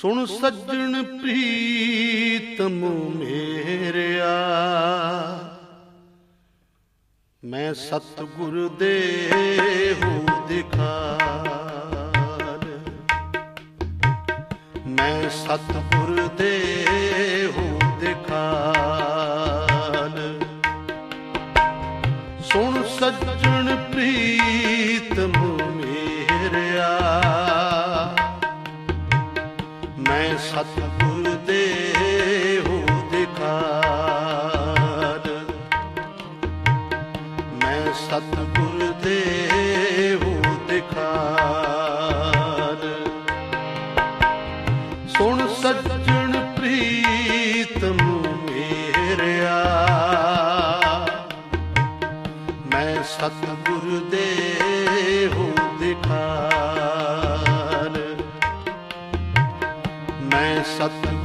ਸੁਣ ਸੱਜਣ ਪ੍ਰੀਤਮ ਮੇਰਿਆ। ਮੈਂ ਸਤਿਗੁਰ ਦੇ ਹੋ ਦਿਖਾਰ ਮੈਂ ਸਤਿਗੁਰ ਦੇ ਹੋ ਦਿਖਾਰ ਸਤਿਗੁਰ ਦੇ ਹੋ ਦਿਖਾਰ। ਮੈਂ ਸਤਿਗੁਰ ਦੇ ਹੋ ਦਿਖਾਰ। ਸੁਣ ਸੱਜਣ ਪ੍ਰੀਤਮ ਮੇਰਿਆ। ਮੈਂ ਸਤਿਗੁਰ ਦੇ ਹੋ ਦਿਖਾਰ। ਮੈਂ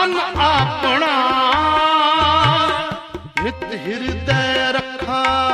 ਮਨ ਆਪਣਾ। ਨਿਤ ਹਿਰਦੈ ਰੱਖਾਂ।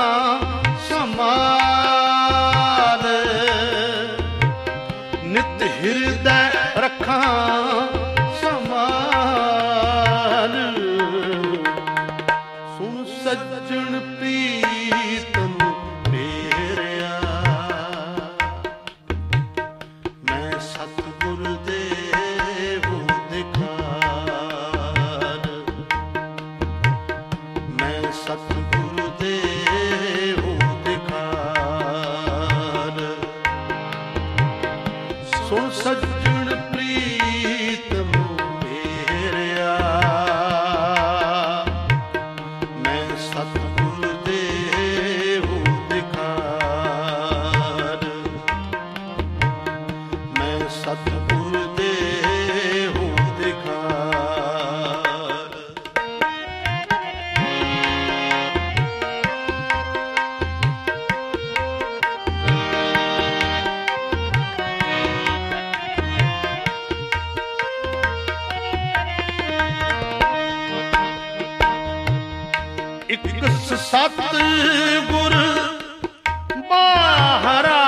ਸਤ ਬਾਹਰਾ।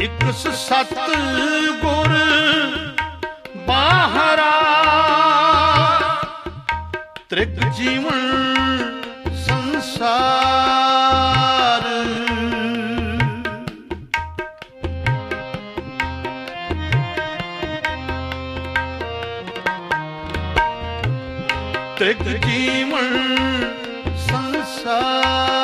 ਇਕ ਸਤ ਗੁਰ ਬਾਹਰਾ। ਤ੍ਰਿਗ ਜੀਵਨ ਤ੍ਰਿਗ ਜੀਵਨ ਸੰਸਾਰ।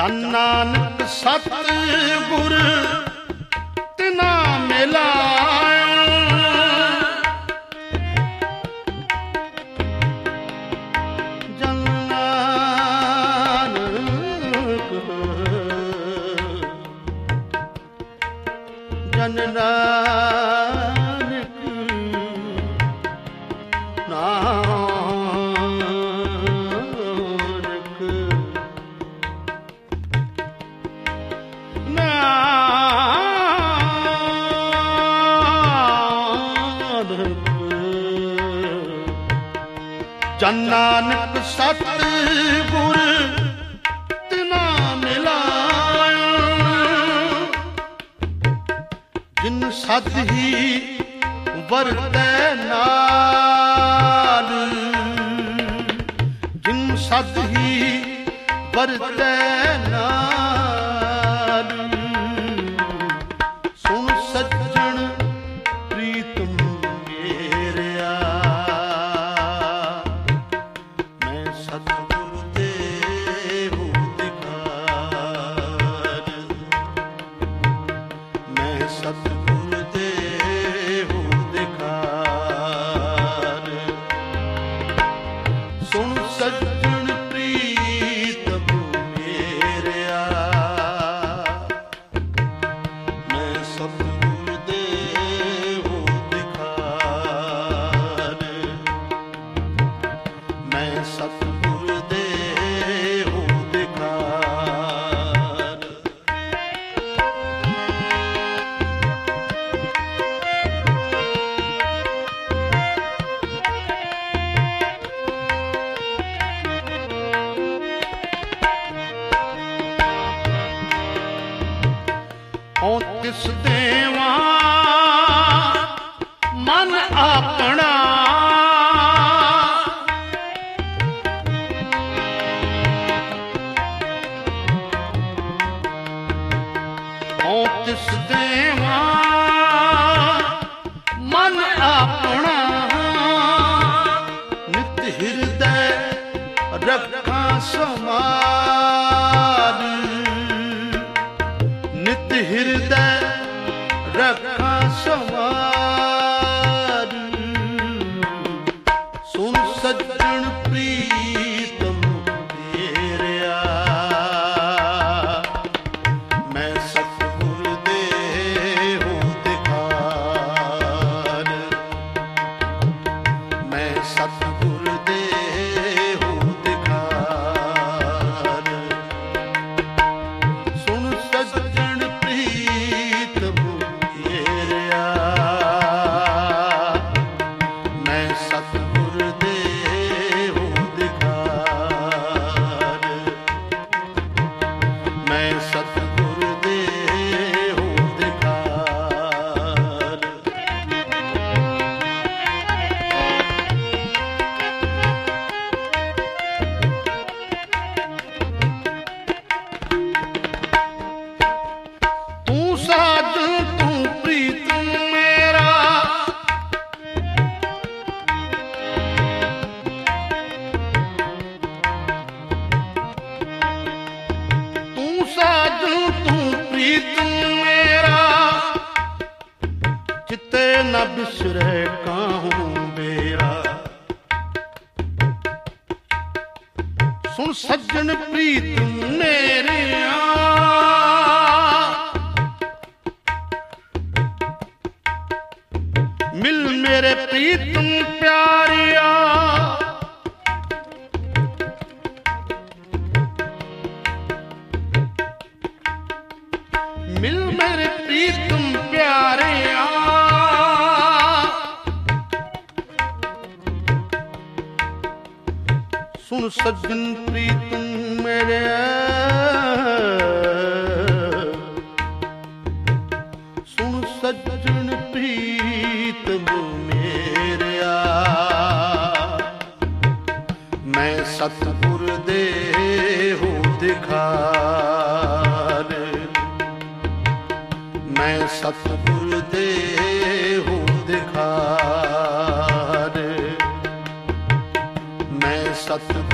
ਜਨ ਨਾਨਕ ਸਤ ਗੁਰ ਧੰਨ ਨਾਨਕ ਸਤ ਗੁਰ ਤਿਨਾ ਮਿਲਾਇਆ। ਜਿਨ ਸਤ ਹੀ ਵਰਤੈ ਨਾਲ, ਜਿਨ ਸਤ ਹੀ ਵਰਤੈ desse tempo. ਸੱਜਣ ਪ੍ਰੀਤ ਮੇਰੇ ਆ ਸੱਜਣ ਪ੍ਰੀਤ ਮੇਰੇ ਸੁਣ ਸੱਜਣ ਪ੍ਰੀਤ ਮੇਰਿਆ ਮੈਂ ਸਤਿਗੁਰ ਦੇ ਹੋ ਦਿਖਾਰ ਮੈਂ ਸਤਿਗੁਰ ਦੇ ਹੋ ਦਿਖਾਰ ਸਤਿ